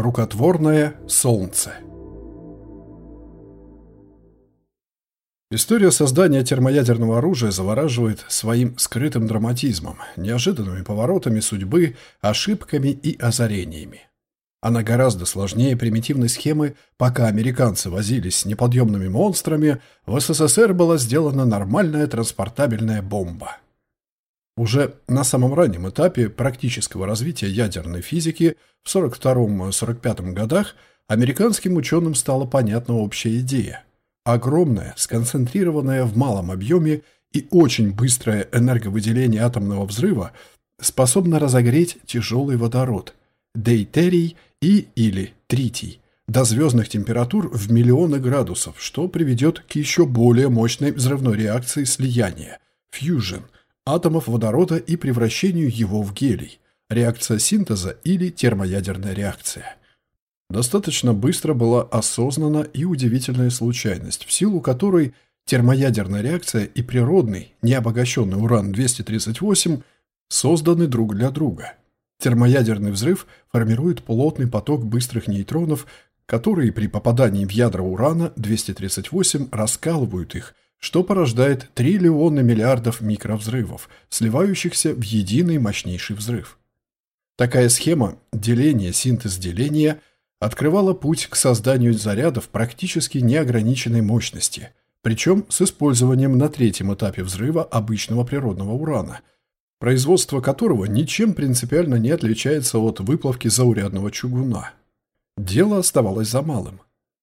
Рукотворное солнце История создания термоядерного оружия завораживает своим скрытым драматизмом, неожиданными поворотами судьбы, ошибками и озарениями. Она гораздо сложнее примитивной схемы, пока американцы возились с неподъемными монстрами, в СССР была сделана нормальная транспортабельная бомба – уже на самом раннем этапе практического развития ядерной физики в 1942-1945 годах американским ученым стала понятна общая идея. Огромная, сконцентрированная в малом объеме и очень быстрое энерговыделение атомного взрыва способно разогреть тяжелый водород, дейтерий и или тритий, до звездных температур в миллионы градусов, что приведет к еще более мощной взрывной реакции слияния – фьюжн – атомов водорода и превращению его в гелий, реакция синтеза или термоядерная реакция. Достаточно быстро была осознана и удивительная случайность, в силу которой термоядерная реакция и природный, необогащенный уран-238 созданы друг для друга. Термоядерный взрыв формирует плотный поток быстрых нейтронов, которые при попадании в ядра урана-238 раскалывают их – что порождает триллионы миллиардов микровзрывов, сливающихся в единый мощнейший взрыв. Такая схема деления, синтез деления открывала путь к созданию зарядов практически неограниченной мощности, причем с использованием на третьем этапе взрыва обычного природного урана, производство которого ничем принципиально не отличается от выплавки заурядного чугуна. Дело оставалось за малым.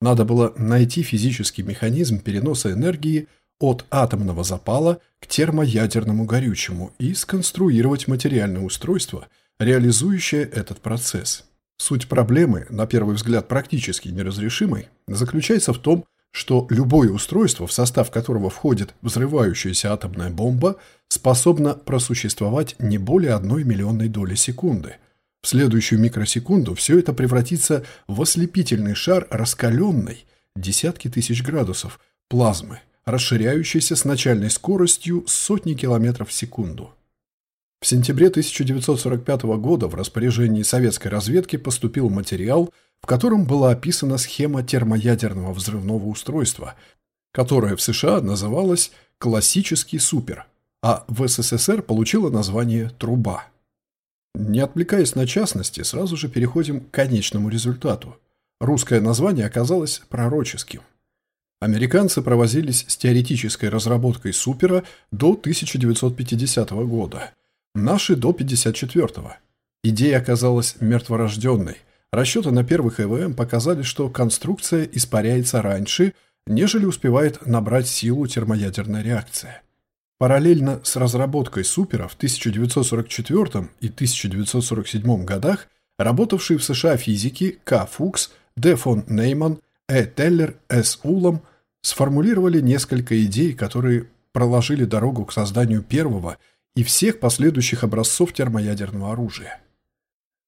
Надо было найти физический механизм переноса энергии от атомного запала к термоядерному горючему и сконструировать материальное устройство, реализующее этот процесс. Суть проблемы, на первый взгляд практически неразрешимой, заключается в том, что любое устройство, в состав которого входит взрывающаяся атомная бомба, способно просуществовать не более одной миллионной доли секунды. В следующую микросекунду все это превратится в ослепительный шар раскаленной, десятки тысяч градусов, плазмы, расширяющейся с начальной скоростью сотни километров в секунду. В сентябре 1945 года в распоряжении советской разведки поступил материал, в котором была описана схема термоядерного взрывного устройства, которое в США называлось «классический супер», а в СССР получило название «труба». Не отвлекаясь на частности, сразу же переходим к конечному результату. Русское название оказалось пророческим – Американцы провозились с теоретической разработкой супера до 1950 года, наши до 54 -го. Идея оказалась мертворожденной. Расчеты на первых ЭВМ показали, что конструкция испаряется раньше, нежели успевает набрать силу термоядерная реакция. Параллельно с разработкой супера в 1944 и 1947 годах работавшие в США физики К. Фукс, Д. фон Нейман Э. Теллер, С. Улом сформулировали несколько идей, которые проложили дорогу к созданию первого и всех последующих образцов термоядерного оружия.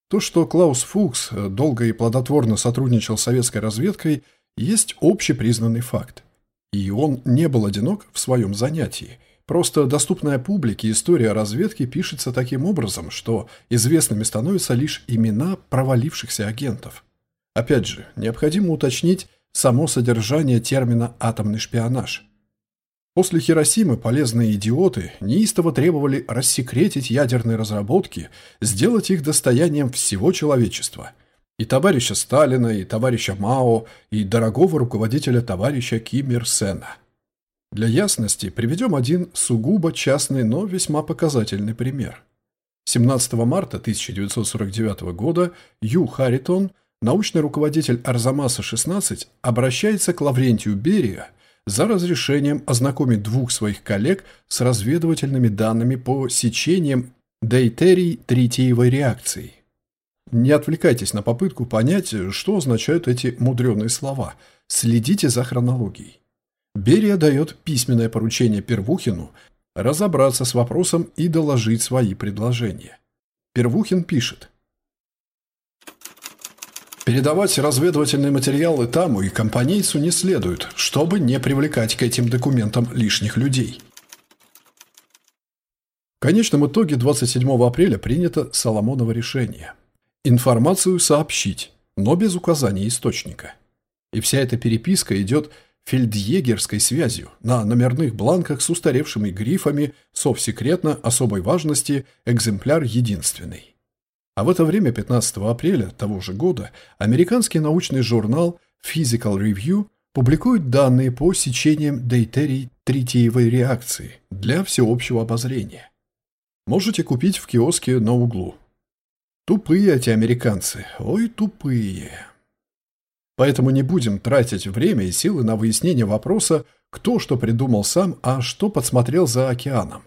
То, что Клаус Фукс долго и плодотворно сотрудничал с советской разведкой, есть общепризнанный факт. И он не был одинок в своем занятии. Просто доступная публике история разведки пишется таким образом, что известными становятся лишь имена провалившихся агентов – Опять же, необходимо уточнить само содержание термина «атомный шпионаж». После Хиросимы полезные идиоты неистово требовали рассекретить ядерные разработки, сделать их достоянием всего человечества. И товарища Сталина, и товарища Мао, и дорогого руководителя товарища Ким Ир Сена. Для ясности приведем один сугубо частный, но весьма показательный пример. 17 марта 1949 года Ю Харитон научный руководитель Арзамаса-16 обращается к Лаврентию Берия за разрешением ознакомить двух своих коллег с разведывательными данными по сечениям дейтерий-тритиевой реакции. Не отвлекайтесь на попытку понять, что означают эти мудреные слова. Следите за хронологией. Берия дает письменное поручение Первухину разобраться с вопросом и доложить свои предложения. Первухин пишет – Передавать разведывательные материалы Таму и компанейцу не следует, чтобы не привлекать к этим документам лишних людей. В конечном итоге 27 апреля принято Соломоново решение. Информацию сообщить, но без указания источника. И вся эта переписка идет фельдъегерской связью на номерных бланках с устаревшими грифами «Совсекретно», «Особой важности», «Экземпляр единственный». А в это время, 15 апреля того же года, американский научный журнал Physical Review публикует данные по сечениям дейтерий тритиевой реакции для всеобщего обозрения. Можете купить в киоске на углу. Тупые эти американцы, ой, тупые. Поэтому не будем тратить время и силы на выяснение вопроса, кто что придумал сам, а что подсмотрел за океаном.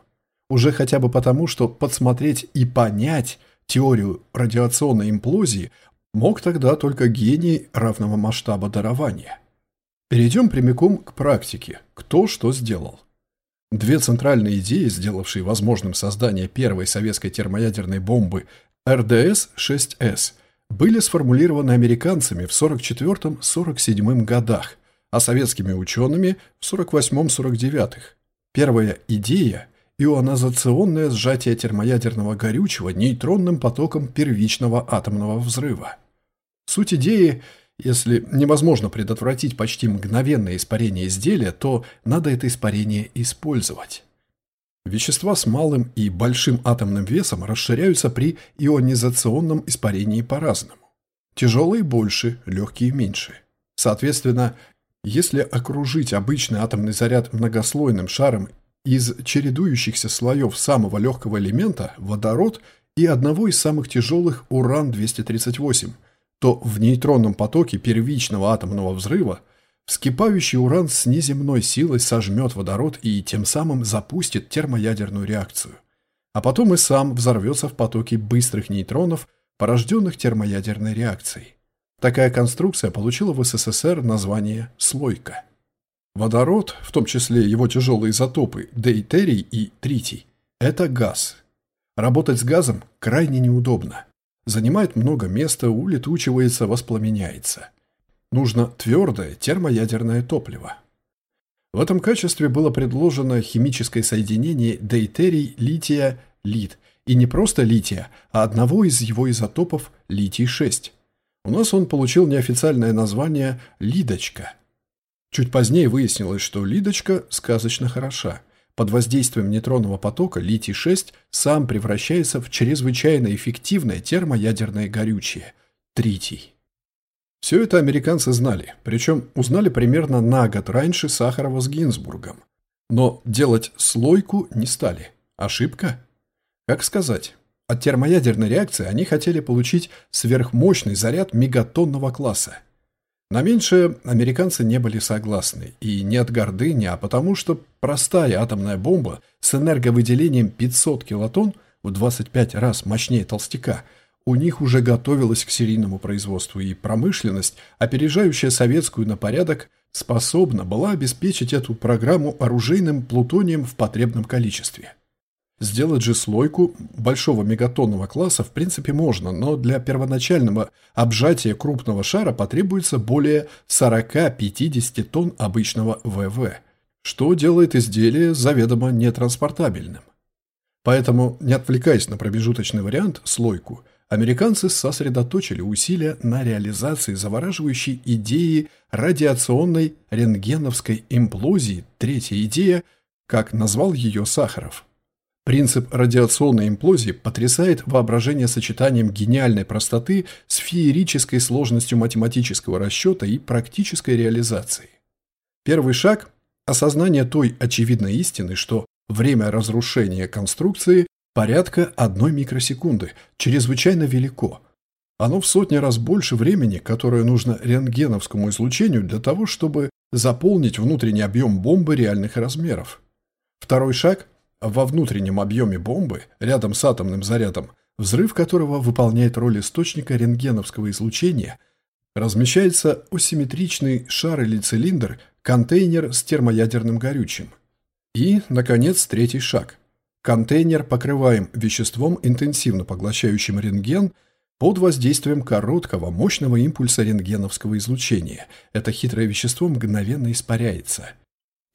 Уже хотя бы потому, что подсмотреть и понять теорию радиационной имплозии мог тогда только гений равного масштаба дарования. Перейдем прямиком к практике, кто что сделал. Две центральные идеи, сделавшие возможным создание первой советской термоядерной бомбы РДС-6С, были сформулированы американцами в 44-47 годах, а советскими учеными в 48-49. Первая идея – ионизационное сжатие термоядерного горючего нейтронным потоком первичного атомного взрыва. Суть идеи – если невозможно предотвратить почти мгновенное испарение изделия, то надо это испарение использовать. Вещества с малым и большим атомным весом расширяются при ионизационном испарении по-разному. Тяжелые больше, легкие меньше. Соответственно, если окружить обычный атомный заряд многослойным шаром из чередующихся слоев самого легкого элемента, водород, и одного из самых тяжелых уран-238, то в нейтронном потоке первичного атомного взрыва – Вскипающий уран с неземной силой сожмет водород и тем самым запустит термоядерную реакцию. А потом и сам взорвется в потоке быстрых нейтронов, порожденных термоядерной реакцией. Такая конструкция получила в СССР название «слойка». Водород, в том числе его тяжелые изотопы дейтерий и тритий, это газ. Работать с газом крайне неудобно. Занимает много места, улетучивается, воспламеняется – Нужно твердое термоядерное топливо. В этом качестве было предложено химическое соединение дейтерий лития лит, и не просто лития, а одного из его изотопов литий-6. У нас он получил неофициальное название «лидочка». Чуть позднее выяснилось, что лидочка сказочно хороша. Под воздействием нейтронного потока литий-6 сам превращается в чрезвычайно эффективное термоядерное горючее – тритий. Все это американцы знали, причем узнали примерно на год раньше Сахарова с Гинзбургом. Но делать слойку не стали. Ошибка? Как сказать? От термоядерной реакции они хотели получить сверхмощный заряд мегатонного класса. На меньшее американцы не были согласны, и не от гордыни, а потому что простая атомная бомба с энерговыделением 500 килотонн в 25 раз мощнее толстяка – у них уже готовилась к серийному производству, и промышленность, опережающая советскую на порядок, способна была обеспечить эту программу оружейным плутонием в потребном количестве. Сделать же слойку большого мегатонного класса в принципе можно, но для первоначального обжатия крупного шара потребуется более 40-50 тонн обычного ВВ, что делает изделие заведомо нетранспортабельным. Поэтому, не отвлекаясь на промежуточный вариант, слойку – американцы сосредоточили усилия на реализации завораживающей идеи радиационной рентгеновской имплозии, третья идея, как назвал ее Сахаров. Принцип радиационной имплозии потрясает воображение сочетанием гениальной простоты с феерической сложностью математического расчета и практической реализации. Первый шаг – осознание той очевидной истины, что время разрушения конструкции Порядка одной микросекунды, чрезвычайно велико. Оно в сотни раз больше времени, которое нужно рентгеновскому излучению для того, чтобы заполнить внутренний объем бомбы реальных размеров. Второй шаг – во внутреннем объеме бомбы, рядом с атомным зарядом, взрыв которого выполняет роль источника рентгеновского излучения, размещается асимметричный шар или цилиндр, контейнер с термоядерным горючим. И, наконец, третий шаг – Контейнер покрываем веществом, интенсивно поглощающим рентген, под воздействием короткого, мощного импульса рентгеновского излучения. Это хитрое вещество мгновенно испаряется.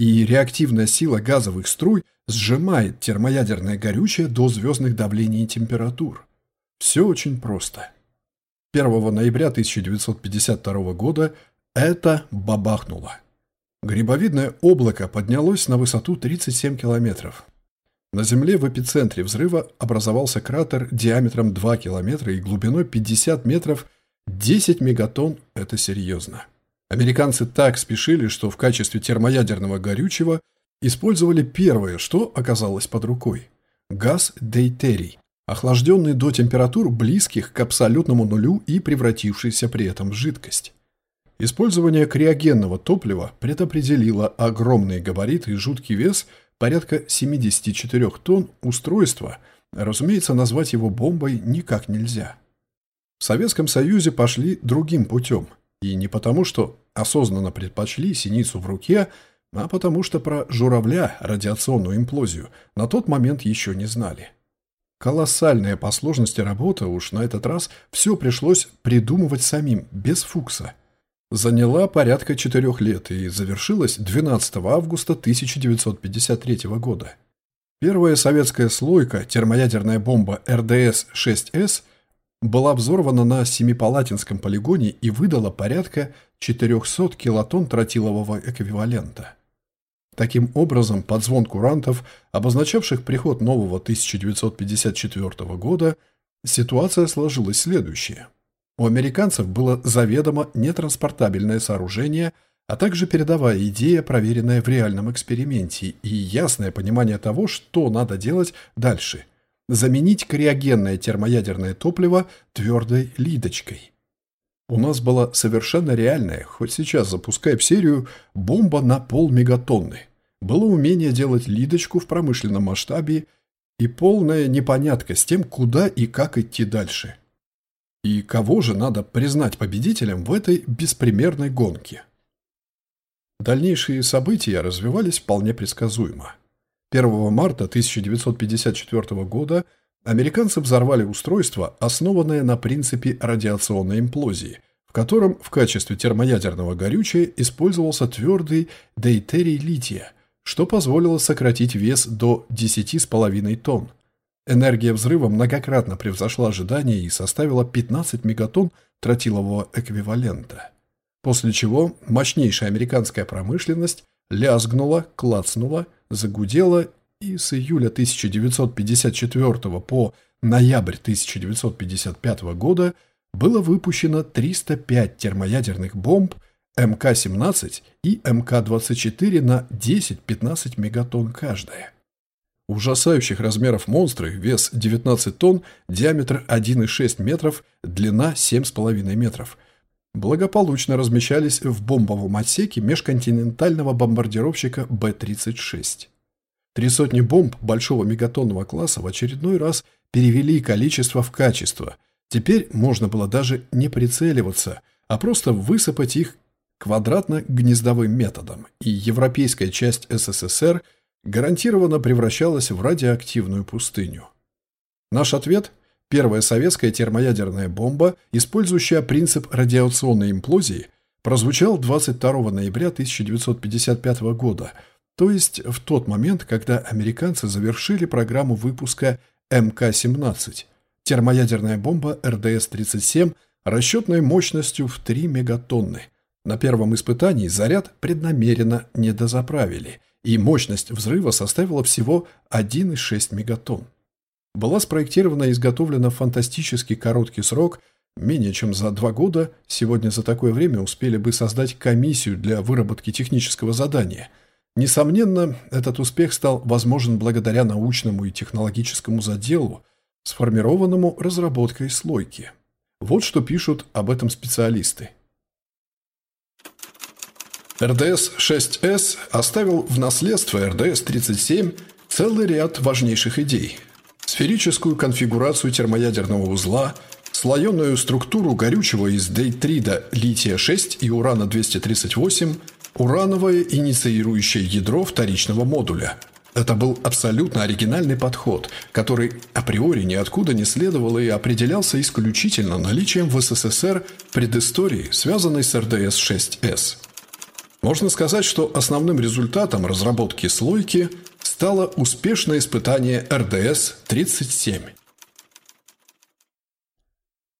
И реактивная сила газовых струй сжимает термоядерное горючее до звездных давлений и температур. Все очень просто. 1 ноября 1952 года это бабахнуло. Грибовидное облако поднялось на высоту 37 километров. На Земле в эпицентре взрыва образовался кратер диаметром 2 километра и глубиной 50 метров. 10 мегатонн – это серьезно. Американцы так спешили, что в качестве термоядерного горючего использовали первое, что оказалось под рукой – газ дейтерий, охлажденный до температур близких к абсолютному нулю и превратившийся при этом в жидкость. Использование криогенного топлива предопределило огромные габариты и жуткий вес порядка 74 тонн устройства, разумеется, назвать его бомбой никак нельзя. В Советском Союзе пошли другим путем, и не потому, что осознанно предпочли синицу в руке, а потому что про журавля, радиационную имплозию, на тот момент еще не знали. Колоссальная по сложности работа, уж на этот раз все пришлось придумывать самим, без фукса. Заняла порядка четырех лет и завершилась 12 августа 1953 года. Первая советская слойка, термоядерная бомба РДС-6С, была взорвана на Семипалатинском полигоне и выдала порядка 400 килотонн тротилового эквивалента. Таким образом, под звон курантов, обозначавших приход нового 1954 года, ситуация сложилась следующая. У американцев было заведомо нетранспортабельное сооружение, а также передовая идея, проверенная в реальном эксперименте, и ясное понимание того, что надо делать дальше – заменить криогенное термоядерное топливо твердой лидочкой. У нас была совершенно реальная, хоть сейчас запускай в серию, бомба на полмегатонны. Было умение делать лидочку в промышленном масштабе и полная непонятка с тем, куда и как идти дальше. И кого же надо признать победителем в этой беспримерной гонке? Дальнейшие события развивались вполне предсказуемо. 1 марта 1954 года американцы взорвали устройство, основанное на принципе радиационной имплозии, в котором в качестве термоядерного горючего использовался твердый дейтерий лития, что позволило сократить вес до 10,5 тонн. Энергия взрыва многократно превзошла ожидания и составила 15 мегатонн тротилового эквивалента. После чего мощнейшая американская промышленность лязгнула, клацнула, загудела и с июля 1954 по ноябрь 1955 года было выпущено 305 термоядерных бомб МК-17 и МК-24 на 10-15 мегатонн каждая. Ужасающих размеров монстры, вес 19 тонн, диаметр 1,6 метров, длина 7,5 метров, благополучно размещались в бомбовом отсеке межконтинентального бомбардировщика Б-36. Три сотни бомб большого мегатонного класса в очередной раз перевели количество в качество. Теперь можно было даже не прицеливаться, а просто высыпать их квадратно-гнездовым методом, и европейская часть СССР гарантированно превращалась в радиоактивную пустыню. Наш ответ – первая советская термоядерная бомба, использующая принцип радиационной имплозии, прозвучал 22 ноября 1955 года, то есть в тот момент, когда американцы завершили программу выпуска МК-17, термоядерная бомба РДС-37 расчетной мощностью в 3 мегатонны – на первом испытании заряд преднамеренно не дозаправили, и мощность взрыва составила всего 1,6 мегатонн. Была спроектирована и изготовлена в фантастически короткий срок, менее чем за два года, сегодня за такое время успели бы создать комиссию для выработки технического задания. Несомненно, этот успех стал возможен благодаря научному и технологическому заделу, сформированному разработкой слойки. Вот что пишут об этом специалисты. РДС-6С оставил в наследство РДС-37 целый ряд важнейших идей. Сферическую конфигурацию термоядерного узла, слоеную структуру горючего из дейтрида лития-6 и урана-238, урановое инициирующее ядро вторичного модуля. Это был абсолютно оригинальный подход, который априори ниоткуда не следовал и определялся исключительно наличием в СССР предыстории, связанной с РДС-6С. Можно сказать, что основным результатом разработки слойки стало успешное испытание РДС-37.